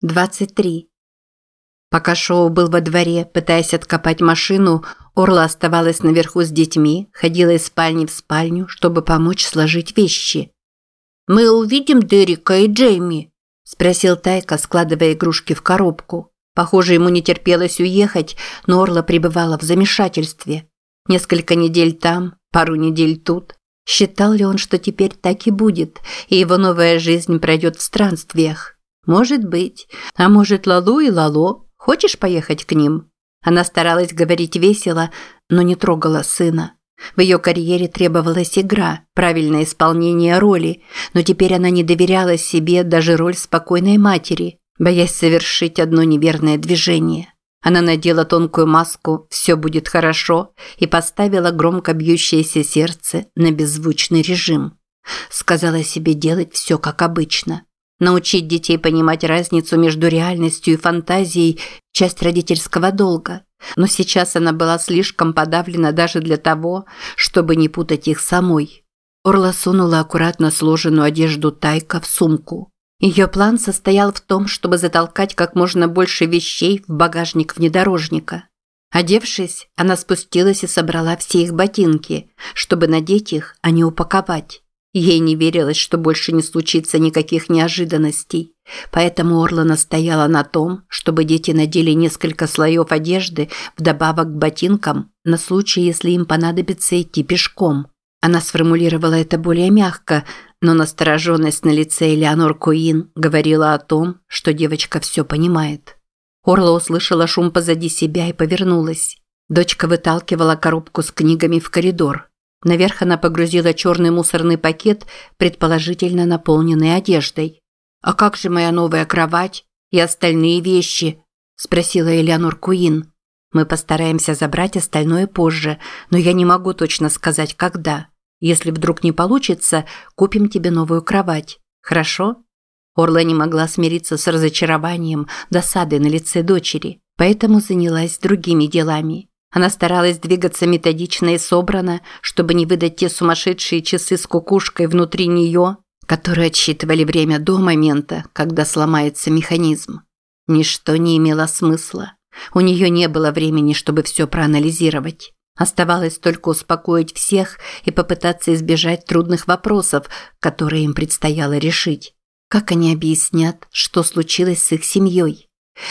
23. Пока Шоу был во дворе, пытаясь откопать машину, Орла оставалась наверху с детьми, ходила из спальни в спальню, чтобы помочь сложить вещи. «Мы увидим Дерека и Джейми?» – спросил Тайка, складывая игрушки в коробку. Похоже, ему не терпелось уехать, но Орла пребывала в замешательстве. Несколько недель там, пару недель тут. Считал ли он, что теперь так и будет, и его новая жизнь пройдет в странствиях? Может быть. А может, Лалу и Лало? Хочешь поехать к ним? Она старалась говорить весело, но не трогала сына. В ее карьере требовалась игра, правильное исполнение роли, но теперь она не доверяла себе даже роль спокойной матери, боясь совершить одно неверное движение. Она надела тонкую маску «Все будет хорошо» и поставила громко бьющееся сердце на беззвучный режим. Сказала себе делать все как обычно. Научить детей понимать разницу между реальностью и фантазией – часть родительского долга. Но сейчас она была слишком подавлена даже для того, чтобы не путать их самой. Орла сунула аккуратно сложенную одежду Тайка в сумку. Ее план состоял в том, чтобы затолкать как можно больше вещей в багажник внедорожника. Одевшись, она спустилась и собрала все их ботинки, чтобы надеть их, а не упаковать. Ей не верилось, что больше не случится никаких неожиданностей. Поэтому Орла настояла на том, чтобы дети надели несколько слоев одежды вдобавок к ботинкам на случай, если им понадобится идти пешком. Она сформулировала это более мягко, но настороженность на лице Элеонор Куин говорила о том, что девочка все понимает. Орла услышала шум позади себя и повернулась. Дочка выталкивала коробку с книгами в коридор. Наверх она погрузила черный мусорный пакет, предположительно наполненный одеждой. «А как же моя новая кровать и остальные вещи?» – спросила Элеонор Куин. «Мы постараемся забрать остальное позже, но я не могу точно сказать, когда. Если вдруг не получится, купим тебе новую кровать. Хорошо?» Орла не могла смириться с разочарованием, досадой на лице дочери, поэтому занялась другими делами. Она старалась двигаться методично и собрано, чтобы не выдать те сумасшедшие часы с кукушкой внутри нее, которые отсчитывали время до момента, когда сломается механизм. Ничто не имело смысла. У нее не было времени, чтобы все проанализировать. Оставалось только успокоить всех и попытаться избежать трудных вопросов, которые им предстояло решить. Как они объяснят, что случилось с их семьей?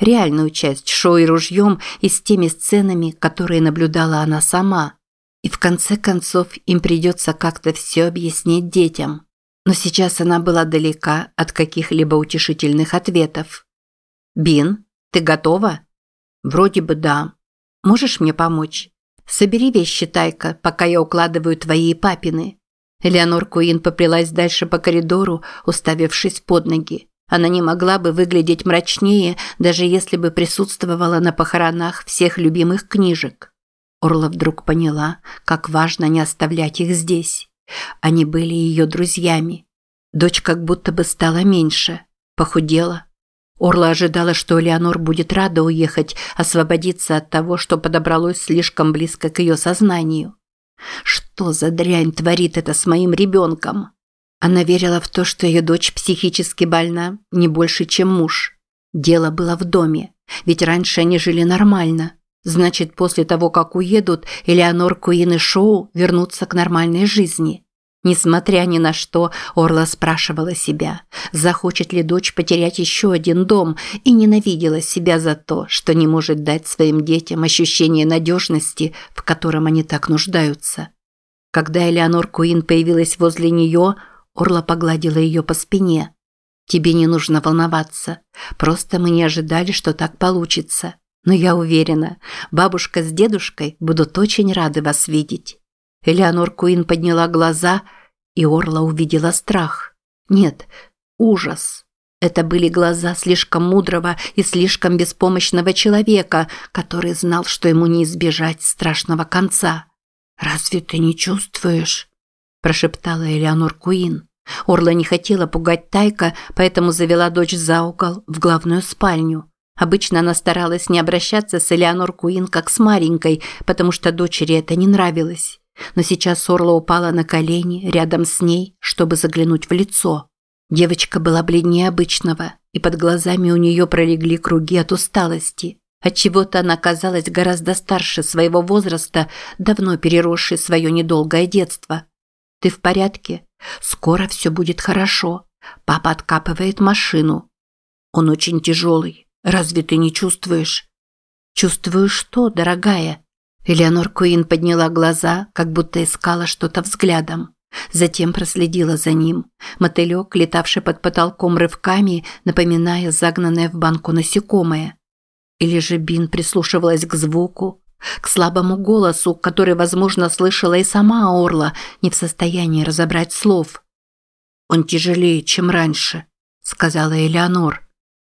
Реальную часть шоу и ружьем и с теми сценами, которые наблюдала она сама. И в конце концов им придется как-то все объяснить детям. Но сейчас она была далека от каких-либо утешительных ответов. «Бин, ты готова?» «Вроде бы да. Можешь мне помочь? Собери вещи, Тайка, пока я укладываю твои и папины». Элеонор Куин поплелась дальше по коридору, уставившись под ноги. Она не могла бы выглядеть мрачнее, даже если бы присутствовала на похоронах всех любимых книжек. Орла вдруг поняла, как важно не оставлять их здесь. Они были ее друзьями. Дочь как будто бы стала меньше, похудела. Орла ожидала, что Леонор будет рада уехать, освободиться от того, что подобралось слишком близко к ее сознанию. Что за дрянь творит это с моим ребенком? Она верила в то, что ее дочь психически больна не больше, чем муж. Дело было в доме, ведь раньше они жили нормально. Значит, после того, как уедут, Элеонор Куин и Шоу вернутся к нормальной жизни. Несмотря ни на что, Орла спрашивала себя, захочет ли дочь потерять еще один дом, и ненавидела себя за то, что не может дать своим детям ощущение надежности, в котором они так нуждаются. Когда Элеонор Куин появилась возле нее, Орла погладила ее по спине. «Тебе не нужно волноваться. Просто мы не ожидали, что так получится. Но я уверена, бабушка с дедушкой будут очень рады вас видеть». Элеонор Куин подняла глаза, и Орла увидела страх. Нет, ужас. Это были глаза слишком мудрого и слишком беспомощного человека, который знал, что ему не избежать страшного конца. «Разве ты не чувствуешь?» – прошептала Элеонор Куин. Орла не хотела пугать Тайка, поэтому завела дочь за угол в главную спальню. Обычно она старалась не обращаться с Элеонор Куин как с маленькой, потому что дочери это не нравилось. Но сейчас Орла упала на колени рядом с ней, чтобы заглянуть в лицо. Девочка была бледнее обычного. и под глазами у нее пролегли круги от усталости. Отчего-то она казалась гораздо старше своего возраста, давно переросшей свое недолгое детство. «Ты в порядке? Скоро все будет хорошо. Папа откапывает машину. Он очень тяжелый. Разве ты не чувствуешь?» «Чувствую что, дорогая?» Элеонор Куин подняла глаза, как будто искала что-то взглядом. Затем проследила за ним. Мотылек, летавший под потолком рывками, напоминая загнанное в банку насекомое. Или же Бин прислушивалась к звуку, к слабому голосу, который, возможно, слышала и сама Орла, не в состоянии разобрать слов. «Он тяжелее, чем раньше», – сказала Элеонор.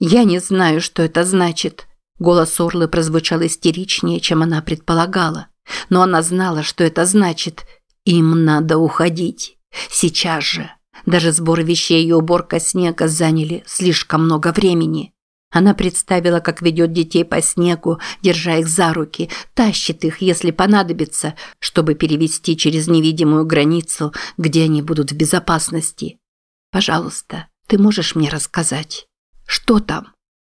«Я не знаю, что это значит». Голос Орлы прозвучал истеричнее, чем она предполагала. Но она знала, что это значит – им надо уходить. Сейчас же. Даже сбор вещей и уборка снега заняли слишком много времени. Она представила, как ведет детей по снегу, держа их за руки, тащит их, если понадобится, чтобы перевести через невидимую границу, где они будут в безопасности. «Пожалуйста, ты можешь мне рассказать? Что там?»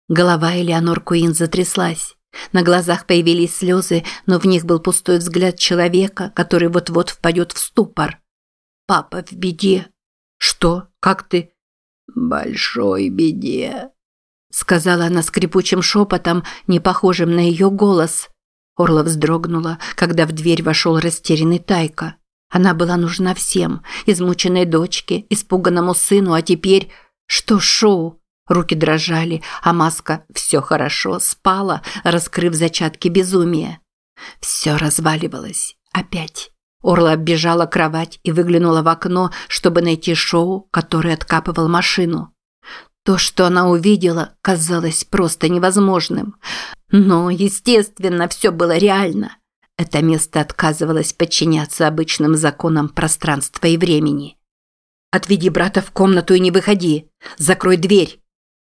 Голова Элеонор Куин затряслась. На глазах появились слезы, но в них был пустой взгляд человека, который вот-вот впадет в ступор. «Папа в беде». «Что? Как ты?» «Большой беде», – сказала она скрипучим шепотом, не похожим на ее голос. Орла вздрогнула, когда в дверь вошел растерянный Тайка. Она была нужна всем – измученной дочке, испуганному сыну, а теперь… Что шоу? Руки дрожали, а маска «все хорошо» спала, раскрыв зачатки безумия. Все разваливалось. Опять. Орла оббежала кровать и выглянула в окно, чтобы найти шоу, который откапывал машину. То, что она увидела, казалось просто невозможным. Но, естественно, все было реально. Это место отказывалось подчиняться обычным законам пространства и времени. «Отведи брата в комнату и не выходи. Закрой дверь»,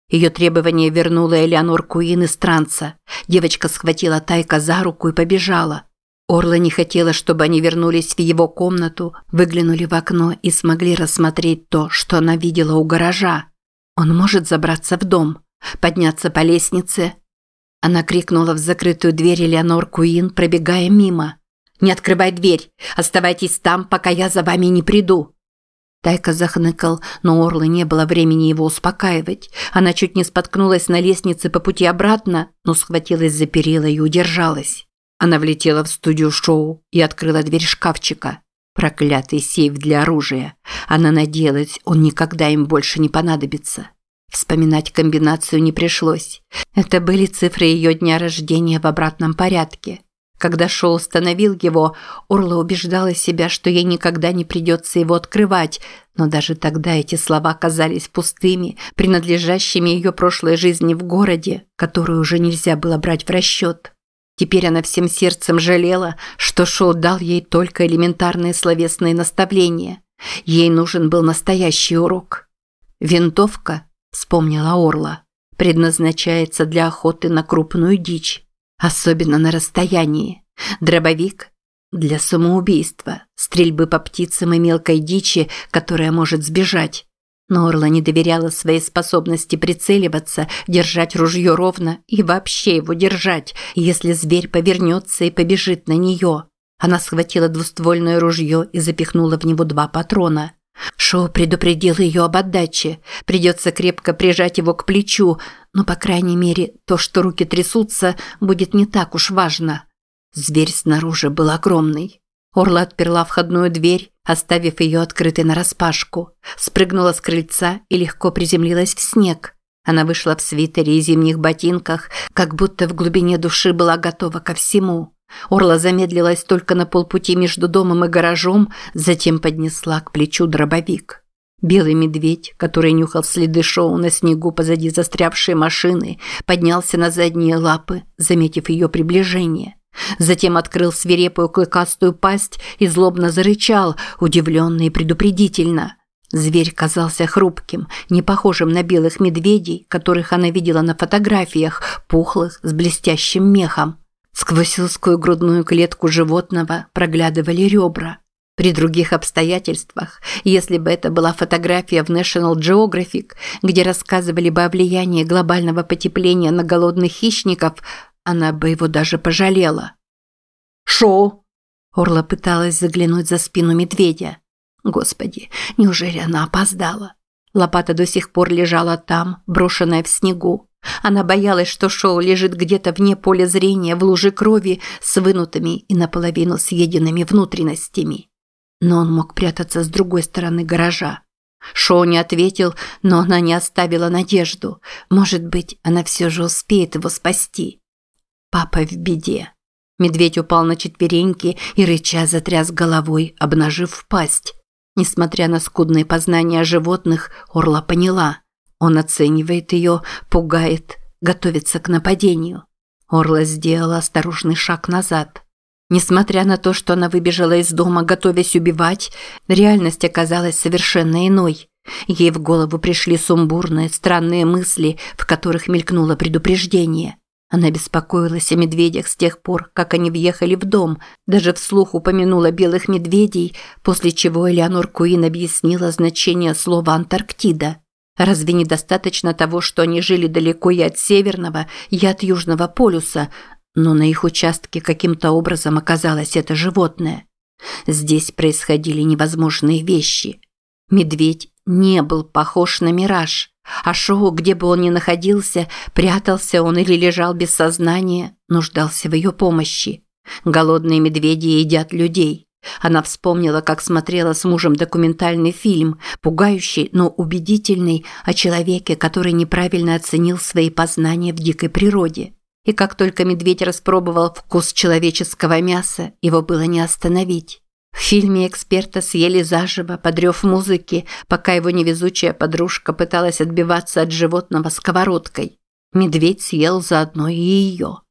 ее требование вернуло Элеонор Куин из транса. Девочка схватила Тайка за руку и побежала. Орла не хотела, чтобы они вернулись в его комнату, выглянули в окно и смогли рассмотреть то, что она видела у гаража. Он может забраться в дом, подняться по лестнице. Она крикнула в закрытую дверь Элеонор Куин, пробегая мимо. «Не открывай дверь! Оставайтесь там, пока я за вами не приду!» Тайка захныкал, но Орлы не было времени его успокаивать. Она чуть не споткнулась на лестнице по пути обратно, но схватилась за перила и удержалась. Она влетела в студию шоу и открыла дверь шкафчика. Проклятый сейф для оружия. Она надеялась, он никогда им больше не понадобится. Вспоминать комбинацию не пришлось. Это были цифры ее дня рождения в обратном порядке. Когда Шоу установил его, Орла убеждала себя, что ей никогда не придется его открывать, но даже тогда эти слова казались пустыми, принадлежащими ее прошлой жизни в городе, которую уже нельзя было брать в расчет. Теперь она всем сердцем жалела, что Шоу дал ей только элементарные словесные наставления. Ей нужен был настоящий урок. «Винтовка», – вспомнила Орла, – предназначается для охоты на крупную дичь. Особенно на расстоянии. Дробовик для самоубийства, стрельбы по птицам и мелкой дичи, которая может сбежать. Но Орла не доверяла своей способности прицеливаться, держать ружье ровно и вообще его держать, если зверь повернется и побежит на нее. Она схватила двуствольное ружье и запихнула в него два патрона. Шоу предупредил ее об отдаче. Придется крепко прижать его к плечу, но, по крайней мере, то, что руки трясутся, будет не так уж важно. Зверь снаружи был огромный. Орла отперла входную дверь, оставив ее открытой нараспашку. Спрыгнула с крыльца и легко приземлилась в снег. Она вышла в свитере и зимних ботинках, как будто в глубине души была готова ко всему. Орла замедлилась только на полпути между домом и гаражом, затем поднесла к плечу дробовик. Белый медведь, который нюхал следы шоу на снегу позади застрявшей машины, поднялся на задние лапы, заметив ее приближение. Затем открыл свирепую клыкастую пасть и злобно зарычал, удивленно и предупредительно. Зверь казался хрупким, не похожим на белых медведей, которых она видела на фотографиях, пухлых, с блестящим мехом. Сквозь узкую грудную клетку животного проглядывали ребра. При других обстоятельствах, если бы это была фотография в National Geographic, где рассказывали бы о влиянии глобального потепления на голодных хищников, она бы его даже пожалела. «Шоу!» Орла пыталась заглянуть за спину медведя. Господи, неужели она опоздала? Лопата до сих пор лежала там, брошенная в снегу. Она боялась, что Шоу лежит где-то вне поля зрения в луже крови с вынутыми и наполовину съеденными внутренностями. Но он мог прятаться с другой стороны гаража. Шоу не ответил, но она не оставила надежду. Может быть, она все же успеет его спасти. Папа в беде. Медведь упал на четвереньки и рыча затряс головой, обнажив пасть. Несмотря на скудные познания животных, Орла поняла. Он оценивает ее, пугает, готовится к нападению. Орла сделала осторожный шаг назад. Несмотря на то, что она выбежала из дома, готовясь убивать, реальность оказалась совершенно иной. Ей в голову пришли сумбурные, странные мысли, в которых мелькнуло предупреждение. Она беспокоилась о медведях с тех пор, как они въехали в дом, даже вслух упомянула белых медведей, после чего Элеонор Куин объяснила значение слова «Антарктида». Разве недостаточно того, что они жили далеко и от Северного, и от Южного полюса, но на их участке каким-то образом оказалось это животное. Здесь происходили невозможные вещи. Медведь не был похож на мираж, а Шоу, где бы он ни находился, прятался он или лежал без сознания, нуждался в ее помощи. Голодные медведи едят людей. Она вспомнила, как смотрела с мужем документальный фильм, пугающий, но убедительный, о человеке, который неправильно оценил свои познания в дикой природе. И как только медведь распробовал вкус человеческого мяса, его было не остановить. В фильме эксперта съели заживо, подрев музыки, пока его невезучая подружка пыталась отбиваться от животного сковородкой. Медведь съел заодно и ее.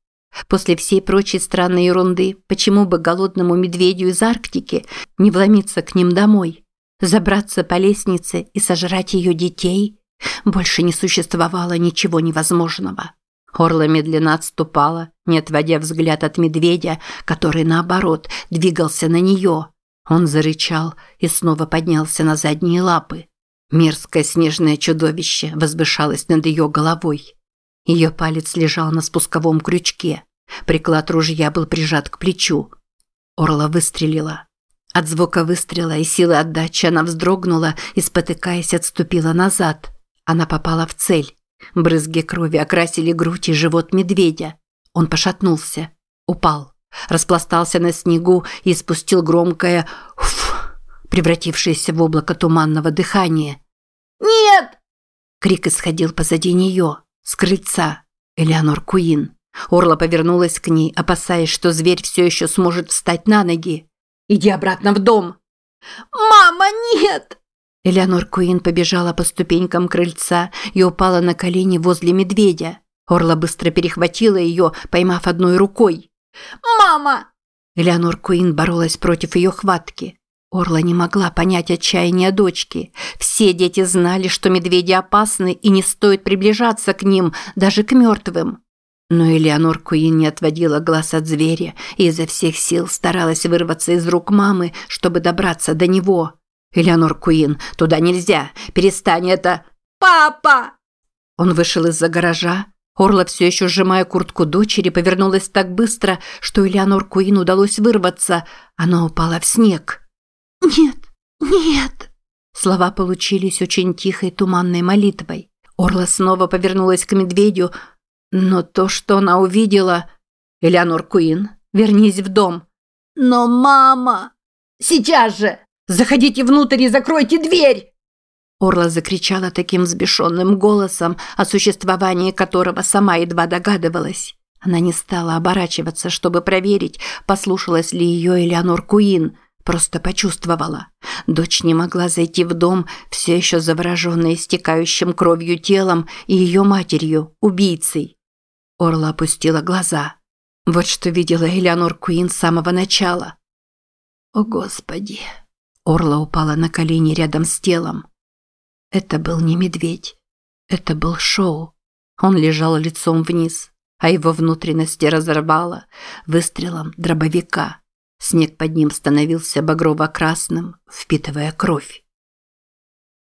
После всей прочей странной ерунды, почему бы голодному медведю из Арктики не вломиться к ним домой? Забраться по лестнице и сожрать ее детей? Больше не существовало ничего невозможного. Орла медленно отступала, не отводя взгляд от медведя, который, наоборот, двигался на нее. Он зарычал и снова поднялся на задние лапы. Мерзкое снежное чудовище возвышалось над ее головой. Ее палец лежал на спусковом крючке. Приклад ружья был прижат к плечу. Орла выстрелила. От звука выстрела и силы отдачи она вздрогнула и, спотыкаясь, отступила назад. Она попала в цель. Брызги крови окрасили грудь и живот медведя. Он пошатнулся. Упал. Распластался на снегу и спустил громкое «Уф!», превратившееся в облако туманного дыхания. «Нет!» Крик исходил позади нее, с крыльца. Элеонор Куин. Орла повернулась к ней, опасаясь, что зверь все еще сможет встать на ноги. «Иди обратно в дом!» «Мама, нет!» Элеонор Куин побежала по ступенькам крыльца и упала на колени возле медведя. Орла быстро перехватила ее, поймав одной рукой. «Мама!» Элеонор Куин боролась против ее хватки. Орла не могла понять отчаяния дочки. Все дети знали, что медведи опасны и не стоит приближаться к ним, даже к мертвым. Но Элеонор Куин не отводила глаз от зверя и изо всех сил старалась вырваться из рук мамы, чтобы добраться до него. «Элеонор Куин, туда нельзя! Перестань это!» «Папа!» Он вышел из-за гаража. Орла, все еще сжимая куртку дочери, повернулась так быстро, что Элеонор Куин удалось вырваться. Она упала в снег. «Нет, нет!» Слова получились очень тихой туманной молитвой. Орла снова повернулась к медведю, но то, что она увидела... «Элеонор Куин, вернись в дом!» «Но мама...» «Сейчас же!» Заходите внутрь и закройте дверь!» Орла закричала таким взбешенным голосом, о существовании которого сама едва догадывалась. Она не стала оборачиваться, чтобы проверить, послушалась ли ее Элеонор Куин, просто почувствовала. Дочь не могла зайти в дом, все еще завороженная истекающим кровью телом и ее матерью, убийцей. Орла опустила глаза. Вот что видела Элеонор Куин с самого начала. «О, Господи!» Орла упала на колени рядом с телом. Это был не медведь. Это был Шоу. Он лежал лицом вниз, а его внутренности разорвало выстрелом дробовика. Снег под ним становился багрово-красным, впитывая кровь.